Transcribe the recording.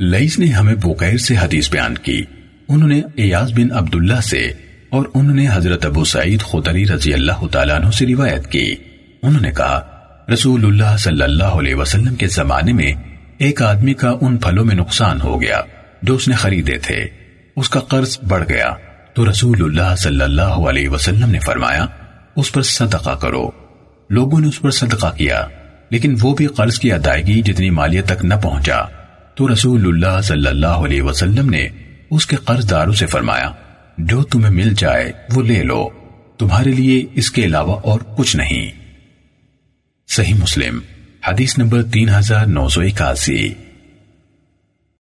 لئیس نے ہمیں بوقیر سے حدیث بیان کی۔ انہوں نے ایاز بن عبداللہ سے اور انہوں نے حضرت ابو سعید خدری رضی اللہ تعالیٰ عنہ سے روایت کی۔ انہوں نے کہا، رسول اللہ صلی اللہ علیہ وسلم کے زمانے میں ایک آدمی کا ان پھلوں میں نقصان ہو گیا۔ جو اس نے خریدے تھے۔ اس کا قرض بڑھ گیا۔ تو رسول اللہ صلی اللہ علیہ وسلم نے فرمایا، اس پر صدقہ کرو۔ لوگوں نے اس پر صدقہ کیا، لیکن وہ بھی قرض کی ادائیگی جتنی مالیت تک نہ پہنچا۔ تو رسول اللہ صلی اللہ علیہ وسلم نے اس کے قرض داروں سے فرمایا، جو تمہیں مل جائے وہ لے لو، تمہارے لیے اس کے علاوہ اور کچھ نہیں۔ صحیح مسلم، حدیث نمبر تین ہزار نو سو اکاسی۔